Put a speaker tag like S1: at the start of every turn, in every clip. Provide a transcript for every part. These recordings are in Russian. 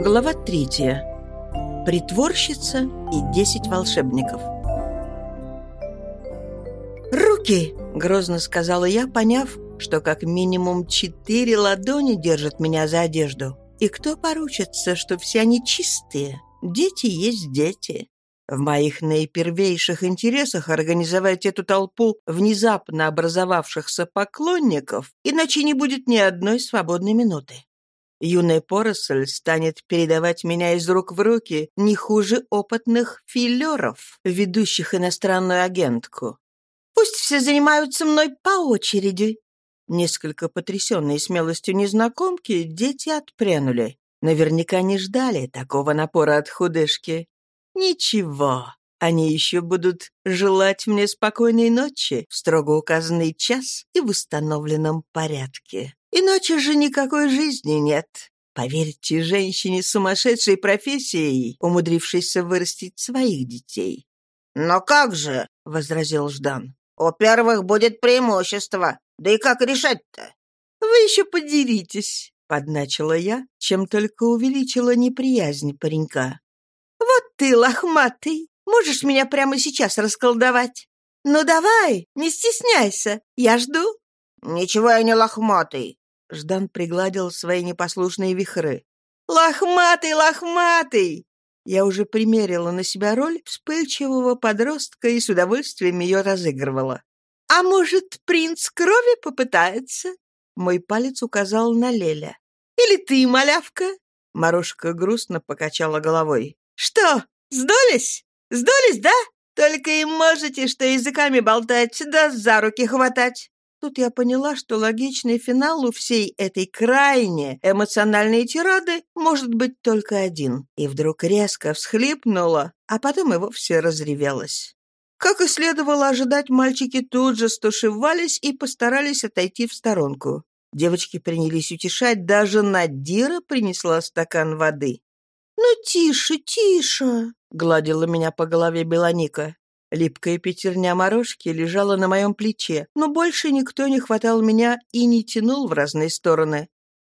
S1: Глава третья. Притворщица и десять волшебников. «Руки!» — грозно сказала я, поняв, что как минимум четыре ладони держат меня за одежду. И кто поручится, что все они чистые? Дети есть дети. В моих наипервейших интересах организовать эту толпу внезапно образовавшихся поклонников, иначе не будет ни одной свободной минуты. Юная поросль станет передавать меня из рук в руки не хуже опытных филеров, ведущих иностранную агентку. Пусть все занимаются мной по очереди. Несколько потрясенные смелостью незнакомки, дети отпрянули. Наверняка не ждали такого напора от худышки. Ничего, они еще будут желать мне спокойной ночи в строго указанный час и в установленном порядке. Иначе же никакой жизни нет. Поверьте женщине с сумасшедшей профессией, умудрившейся вырастить своих детей.
S2: «Но как же?» — возразил Ждан. «У первых будет преимущество. Да и как решать-то?»
S1: «Вы еще поделитесь», — подначила я, чем только увеличила неприязнь паренька. «Вот ты, лохматый, можешь меня прямо сейчас расколдовать? Ну давай, не стесняйся, я жду».
S2: «Ничего я не лохматый»,
S1: Ждан пригладил свои непослушные вихры. «Лохматый, лохматый!» Я уже примерила на себя роль вспыльчивого подростка и с удовольствием ее разыгрывала. «А может, принц крови попытается?» Мой палец указал на Леля. «Или ты, малявка?» Морошка грустно покачала головой. «Что, сдулись? Сдулись, да? Только и можете, что языками болтать, да за руки хватать. Тут я поняла, что логичный финал у всей этой крайне эмоциональной тирады может быть только один. И вдруг резко всхлипнула, а потом и вовсе разревелась. Как и следовало ожидать, мальчики тут же стушевались и постарались отойти в сторонку. Девочки принялись утешать, даже Надира принесла стакан воды. «Ну, тише, тише!» — гладила меня по голове Белоника. Липкая пятерня морожки лежала на моем плече, но больше никто не хватал меня и не тянул в разные стороны.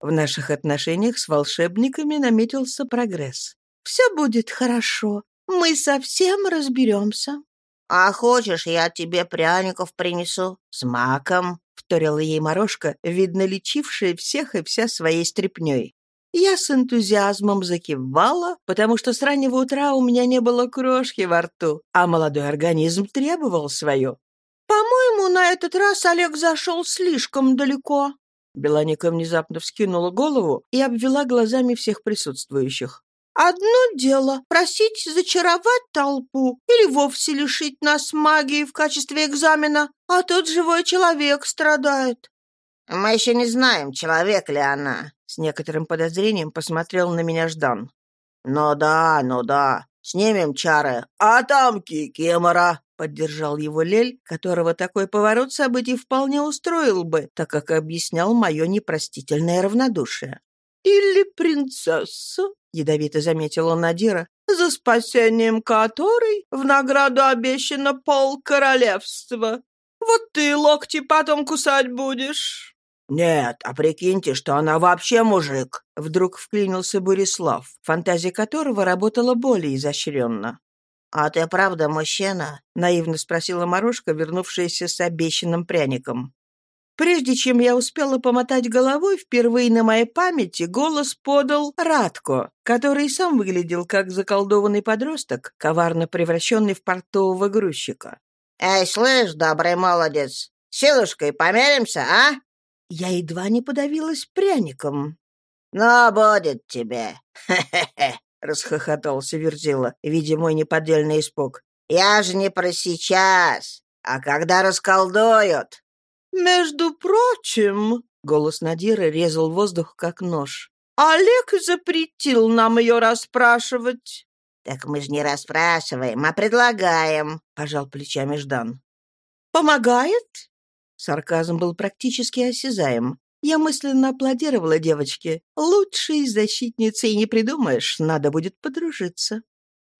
S1: В наших отношениях с волшебниками наметился прогресс. «Все будет хорошо. Мы совсем разберемся».
S2: «А хочешь, я тебе пряников принесу с маком?» — вторила ей морожка, видно, лечившая всех и вся своей стряпней.
S1: Я с энтузиазмом закивала, потому что с раннего утра у меня не было крошки во рту, а молодой организм требовал свое. «По-моему, на этот раз Олег зашел слишком далеко». Белоника внезапно вскинула голову и обвела глазами всех присутствующих. «Одно дело — просить зачаровать толпу или вовсе лишить нас магии в качестве экзамена, а тот живой человек страдает».
S2: «Мы еще не знаем, человек ли она»,
S1: с некоторым подозрением посмотрел на меня Ждан.
S2: «Ну да, ну да, снимем чары, а там кикимора!»
S1: Поддержал его Лель, которого такой поворот событий вполне устроил бы, так как объяснял мое непростительное равнодушие. «Или принцесса», — ядовито заметила Надира, «за спасением которой в награду обещано пол королевства. Вот ты локти потом кусать будешь».
S2: «Нет, а прикиньте, что она вообще мужик!»
S1: Вдруг вклинился Борислав, фантазия которого работала более изощренно.
S2: «А ты правда мужчина?»
S1: — наивно спросила Марушка, вернувшаяся с обещанным пряником. Прежде чем я успела помотать головой, впервые на моей памяти голос подал Радко, который сам выглядел как заколдованный подросток, коварно превращенный в портового грузчика.
S2: «Эй, слышь, добрый молодец, силушкой померимся, а?»
S1: Я едва не подавилась пряником.
S2: «Ну, будет тебе! Хе-хе-хе!»
S1: — расхохотался Верзила, видя мой неподдельный испуг.
S2: «Я же не про сейчас, а когда расколдуют!»
S1: «Между прочим...» — голос Надира резал воздух, как нож. «Олег запретил нам ее расспрашивать».
S2: «Так мы же не расспрашиваем, а предлагаем», —
S1: пожал плечами Ждан. «Помогает?» Сарказм был практически осязаем. Я мысленно аплодировала девочке. Лучшей защитницы не придумаешь, надо будет подружиться.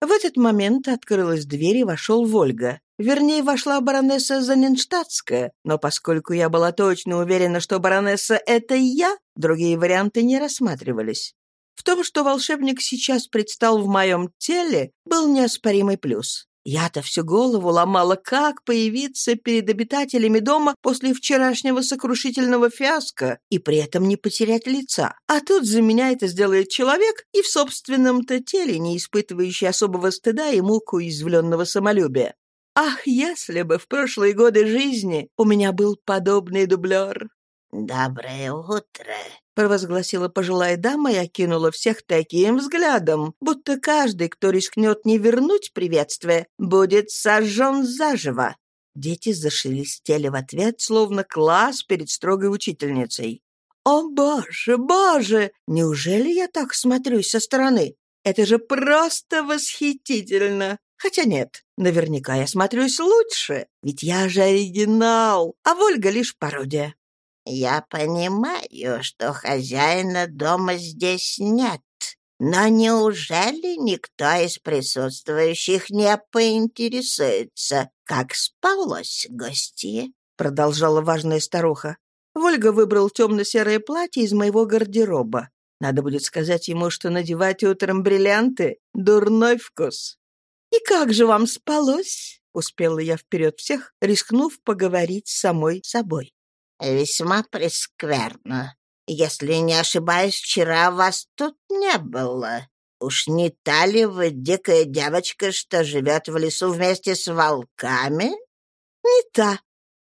S1: В этот момент открылась дверь и вошел Вольга. Вернее, вошла баронесса Заненштадтская, но поскольку я была точно уверена, что баронесса — это я, другие варианты не рассматривались. В том, что волшебник сейчас предстал в моем теле, был неоспоримый плюс. Я-то всю голову ломала, как появиться перед обитателями дома после вчерашнего сокрушительного фиаско и при этом не потерять лица. А тут за меня это сделает человек и в собственном-то теле, не испытывающий особого стыда и мук уязвленного самолюбия. Ах, если бы в прошлые годы жизни у меня был подобный дублер!
S2: «Доброе утро», —
S1: провозгласила пожилая дама и окинула всех таким взглядом, будто каждый, кто рискнет не вернуть приветствие, будет сожжен заживо. Дети зашелестели в ответ, словно класс перед строгой учительницей. «О, боже, боже! Неужели я так смотрюсь со стороны? Это же просто восхитительно! Хотя нет, наверняка я смотрюсь лучше, ведь я же оригинал, а Вольга лишь пародия.
S2: «Я понимаю, что хозяина дома здесь нет, но неужели никто из присутствующих не поинтересуется, как спалось гостье?»
S1: продолжала важная старуха. Вольга выбрал темно-серое платье из моего гардероба. Надо будет сказать ему, что надевать утром бриллианты — дурной вкус. «И как же вам спалось?» — успела я вперед всех, рискнув поговорить с самой собой.
S2: «Весьма прескверно. Если не ошибаюсь, вчера вас тут не было. Уж не та ли вы дикая девочка, что живет в лесу вместе с волками?»
S1: «Не та».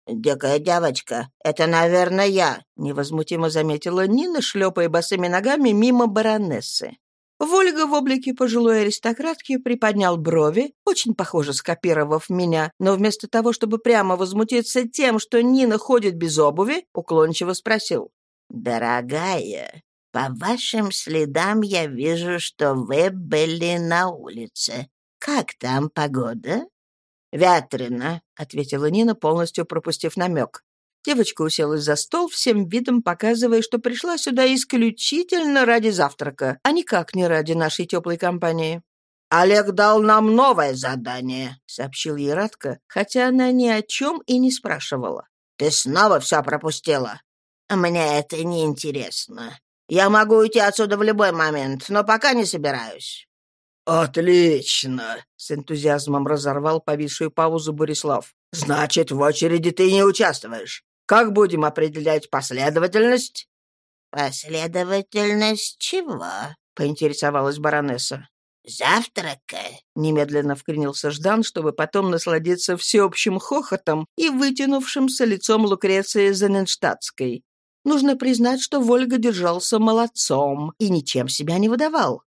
S2: «Дикая девочка, это, наверное, я», —
S1: невозмутимо заметила Нина, шлепая босыми ногами мимо баронессы. Вольга в облике пожилой аристократки приподнял брови, очень похоже скопировав меня, но вместо того, чтобы прямо возмутиться тем, что Нина ходит без обуви, уклончиво спросил.
S2: «Дорогая, по вашим следам я вижу, что вы были на улице. Как там погода?»
S1: «Ветрено», — ответила Нина, полностью пропустив намек. Девочка уселась за стол, всем видом показывая, что пришла сюда исключительно ради завтрака, а никак не ради нашей теплой компании.
S2: «Олег дал нам новое задание», — сообщил ей Радко,
S1: хотя она ни о чем и не спрашивала.
S2: «Ты снова все пропустила. Мне это не интересно. Я могу уйти отсюда в любой момент, но пока не собираюсь».
S3: «Отлично!» — с энтузиазмом разорвал повисшую паузу Борислав. «Значит, в очереди ты не участвуешь. Как будем определять последовательность?»
S2: «Последовательность чего?» — поинтересовалась баронесса. «Завтрака?»
S1: — немедленно вклинился Ждан, чтобы потом насладиться всеобщим хохотом и вытянувшимся лицом Лукреции Зененштадтской. Нужно признать, что Вольга держался молодцом и ничем себя не выдавал.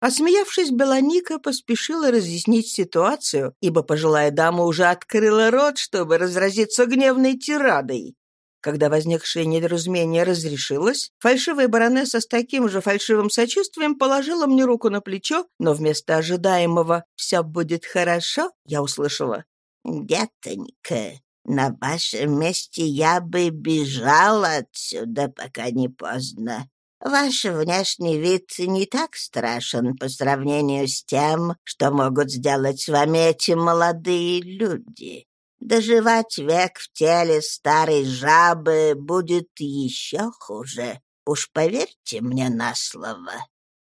S1: Осмеявшись, Белоника поспешила разъяснить ситуацию, ибо пожилая дама уже открыла рот, чтобы разразиться гневной тирадой. Когда возникшее недоразумение разрешилось, фальшивая баронесса с таким же фальшивым сочувствием положила мне руку на плечо, но вместо ожидаемого «все будет хорошо» я услышала.
S2: «Детонька, на вашем месте я бы бежала отсюда, пока не поздно. Ваш внешний вид не так страшен по сравнению с тем, что могут сделать с вами эти молодые люди. Доживать век в теле старой жабы будет еще хуже. Уж поверьте мне на слово».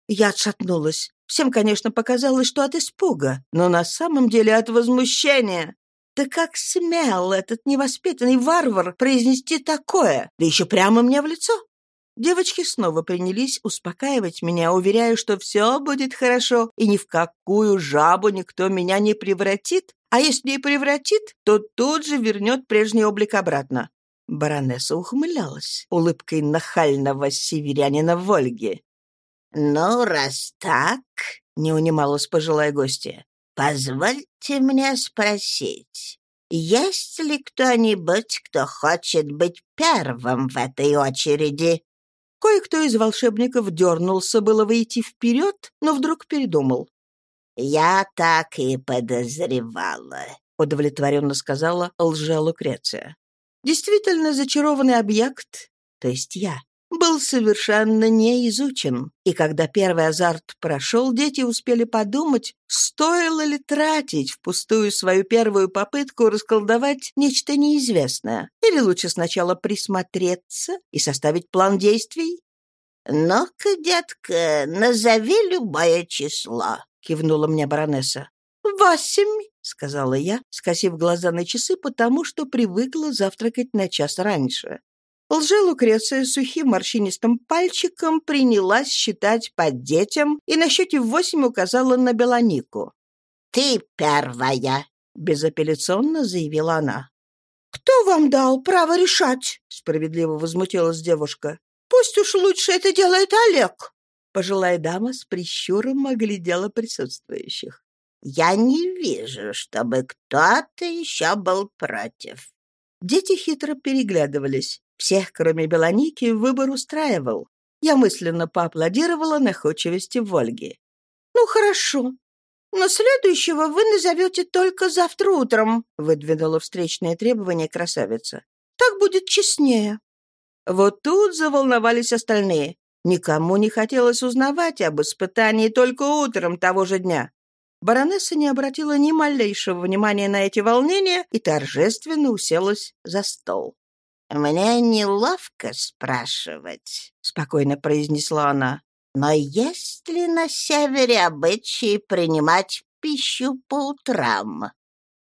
S1: Я отшатнулась. Всем, конечно, показалось, что от испуга, но на самом деле от возмущения. Да как смел этот невоспитанный варвар произнести такое, да еще прямо мне в лицо? Девочки снова принялись успокаивать меня, уверяя, что все будет хорошо, и ни в какую жабу никто меня не превратит, а если и превратит, то тут же вернет прежний облик обратно. Баронесса ухмылялась улыбкой нахального северянина Вольги.
S2: «Ну, раз так, — не унималась пожилая гостья, — позвольте мне спросить, есть ли кто-нибудь, кто хочет быть первым в этой очереди?»
S1: Кое-кто из волшебников дернулся было выйти вперед, но вдруг передумал.
S2: «Я так и подозревала», — удовлетворенно сказала лже-Лукреция.
S1: Действительно зачарованный объект, то есть я, был совершенно не изучен, и когда первый азарт прошел, дети успели подумать, стоило ли тратить впустую свою первую попытку расколдовать нечто неизвестное, или лучше сначала присмотреться и составить план действий.
S2: «Ну-ка, детка, назови любое число», — кивнула мне баронесса.
S1: «Восемь», — сказала я, скосив глаза на часы, потому что привыкла завтракать на час раньше. Лже-Лукреция сухим морщинистым пальчиком принялась считать по детям и на счете восемь указала на Белонику.
S2: «Ты первая», —
S1: безапелляционно заявила она.
S3: «Кто вам дал право решать?» — справедливо возмутилась девушка. «Пусть уж лучше это делает Олег».
S1: Пожилая дама с прищуром оглядела присутствующих.
S2: «Я не вижу, чтобы кто-то еще был против».
S1: Дети хитро переглядывались. Всех, кроме Белоники, выбор устраивал. Я мысленно поаплодировала находчивости Вольги.
S3: «Ну, хорошо. Но следующего вы назовете только завтра утром», выдвинула встречное требование красавица. «Так будет честнее».
S1: Вот тут заволновались остальные. Никому не хотелось узнавать об испытании только утром того же дня. Баронесса не обратила ни малейшего внимания на эти волнения и торжественно уселась за стол.
S2: «Мне неловко спрашивать», — спокойно произнесла она. «Но есть ли на севере обычаи принимать пищу по утрам?»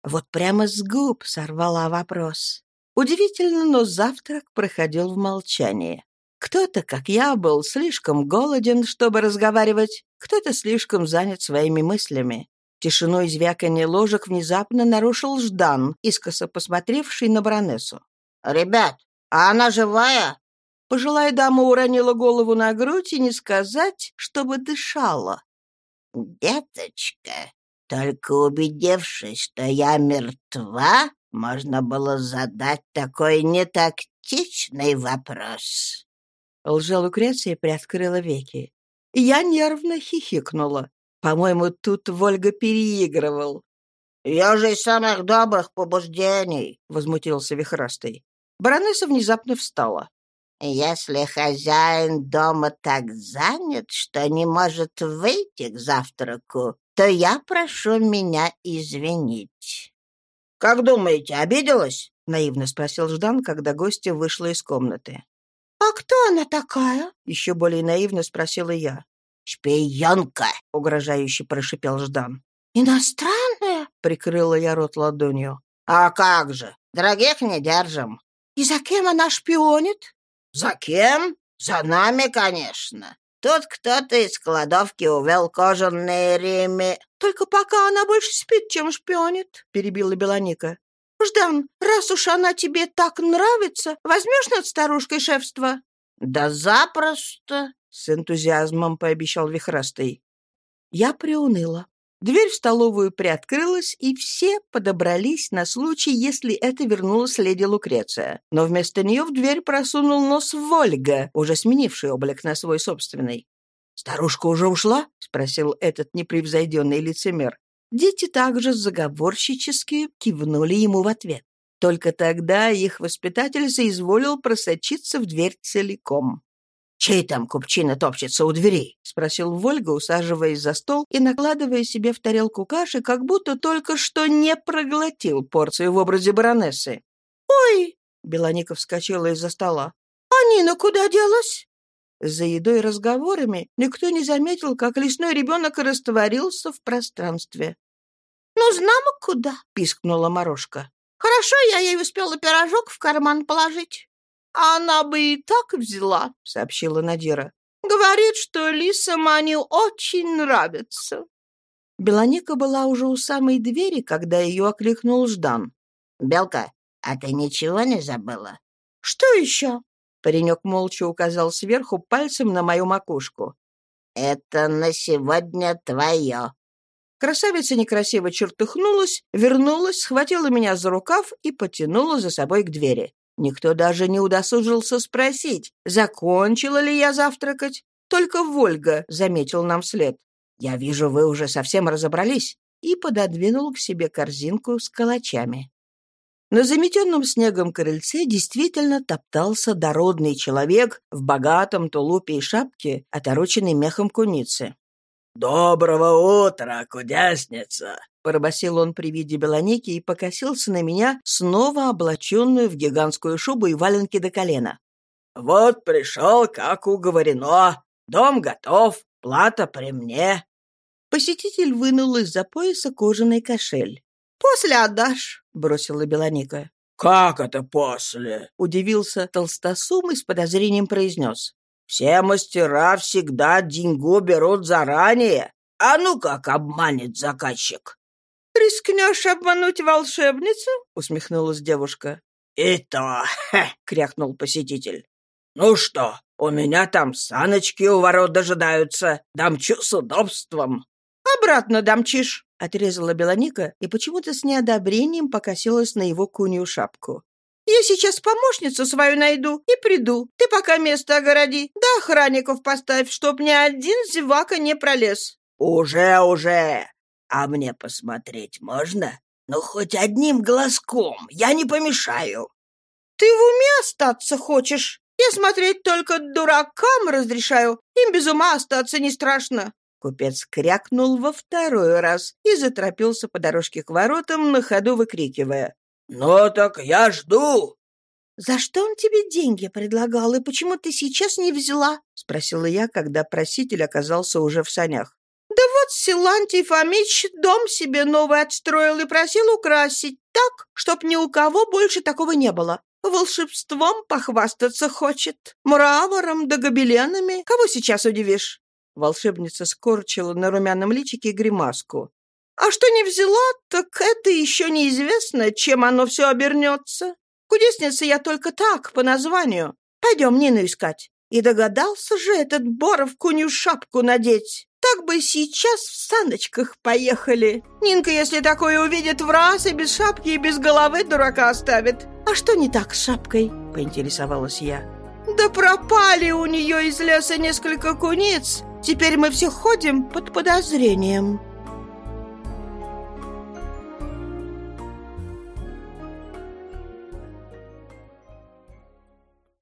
S1: Вот прямо с губ сорвала вопрос. Удивительно, но завтрак проходил в молчании. Кто-то, как я, был слишком голоден, чтобы разговаривать, кто-то слишком занят своими мыслями. Тишину и звяканье ложек внезапно нарушил Ждан, искоса посмотревший на баронессу.
S2: «Ребят, а она живая?»
S1: Пожилая дама уронила голову на грудь и не сказать, чтобы дышала.
S2: «Деточка, только убедившись, что я мертва, можно было задать такой нетактичный вопрос».
S1: Лжелукреция приоткрыла веки. Я нервно хихикнула. По-моему, тут Вольга переигрывал.
S2: «Я же из самых добрых побуждений», — возмутился Вихрастый.
S1: Баронесса внезапно встала.
S2: «Если хозяин дома так занят, что не может выйти к завтраку, то я прошу меня извинить».
S3: «Как думаете, обиделась?»
S1: — наивно спросил Ждан, когда гостья вышла из комнаты.
S3: «А кто она такая?»
S1: — еще более наивно спросила я.
S2: «Шпионка!»
S1: — угрожающе прошипел Ждан.
S3: «Иностранная?»
S1: — прикрыла я рот ладонью.
S2: «А как же! Дорогих не держим!»
S3: «И за кем она шпионит?»
S2: «За кем? За нами, конечно. Тут кто-то из кладовки увел кожаные реми...»
S3: «Только пока она больше спит, чем шпионит», — перебила Белоника. «Ждан, раз уж она тебе так нравится, возьмешь над старушкой шефство?»
S2: «Да запросто», —
S1: с энтузиазмом пообещал Вихрастый. Я приуныла. Дверь в столовую приоткрылась, и все подобрались на случай, если это вернулась леди Лукреция. Но вместо нее в дверь просунул нос Вольга, уже сменивший облик на свой собственный. «Старушка уже ушла?» — спросил этот непревзойденный лицемер. Дети также заговорщически кивнули ему в ответ. Только тогда их воспитатель соизволил просочиться в дверь целиком. «Чей там купчина топчется у дверей?» — спросил Вольга, усаживаясь за стол и накладывая себе в тарелку каши, как будто только что не проглотил порцию в образе баронессы.
S3: «Ой!»
S1: — Белоника вскочила из-за стола.
S3: «А Нина куда делась?»
S1: За едой и разговорами никто не заметил, как лесной ребенок растворился в пространстве.
S3: «Ну, знамо куда!»
S1: — пискнула Морошка.
S3: «Хорошо, я ей успела пирожок в карман положить». «Она бы и так взяла», — сообщила Надира. «Говорит, что лисам они очень нравятся».
S1: Белоника была уже у самой двери, когда ее окликнул Ждан.
S2: «Белка, а ты ничего не забыла?»
S3: «Что еще?»
S1: Паренек молча указал сверху пальцем на мою макушку.
S2: «Это на сегодня твое».
S1: Красавица некрасиво чертыхнулась, вернулась, схватила меня за рукав и потянула за собой к двери. Никто даже не удосужился спросить, закончила ли я завтракать. Только Вольга заметил нам вслед. «Я вижу, вы уже совсем разобрались», и пододвинул к себе корзинку с калачами. На заметенном снегом крыльце действительно топтался дородный человек в богатом тулупе и шапке, отороченной мехом куницы.
S4: «Доброго утра, кудесница!»
S1: — пробасил он при виде Белоники и покосился на меня, снова облаченную в гигантскую шубу и валенки до колена.
S4: Вот пришел, как уговорено. Дом готов, плата при мне».
S1: Посетитель вынул из-за пояса кожаный кошель. «После отдашь», — бросила Белоника.
S4: «Как это после?»
S1: — удивился Толстосум и с подозрением произнес.
S4: «Все мастера всегда деньгу берут заранее. А ну как обманет заказчик?»
S1: «Рискнешь обмануть волшебницу?» — усмехнулась девушка.
S4: «И то!» — крякнул посетитель. «Ну что, у меня там саночки у ворот дожидаются. Дамчу с удобством».
S1: «Обратно дамчишь», — отрезала Белоника и почему-то с неодобрением покосилась на его кунью шапку. «Я сейчас помощницу свою найду и приду. Ты пока место огороди, да охранников поставь, чтоб ни один зевака не пролез».
S4: «Уже, уже! А мне посмотреть можно? Ну, хоть одним глазком, я не помешаю».
S1: «Ты в уме остаться хочешь? Я смотреть только дуракам разрешаю. Им без ума остаться не страшно». Купец крякнул во второй раз и заторопился по дорожке к воротам, на ходу выкрикивая.
S4: «Ну так я жду!»
S1: «За что он тебе деньги предлагал, и почему ты сейчас не взяла?» — спросила я, когда проситель оказался уже в санях. «Да вот Силантий Фомич дом себе новый отстроил и просил украсить так, чтоб ни у кого больше такого не было. Волшебством похвастаться хочет, мрамором да гобеленами. Кого сейчас удивишь?» Волшебница скорчила на румяном личике гримаску. «А что не взяла, так это еще неизвестно, чем оно все обернется. Кудесница я только так, по названию. Пойдем Нину искать». И догадался же этот Боров кунью шапку надеть. Так бы сейчас в саночках поехали. Нинка, если такое увидит в раз, и без шапки, и без головы дурака оставит. А что не так с шапкой? Поинтересовалась я. Да пропали у нее из леса несколько куниц. Теперь мы все ходим под подозрением.